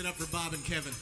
it up for Bob and Kevin.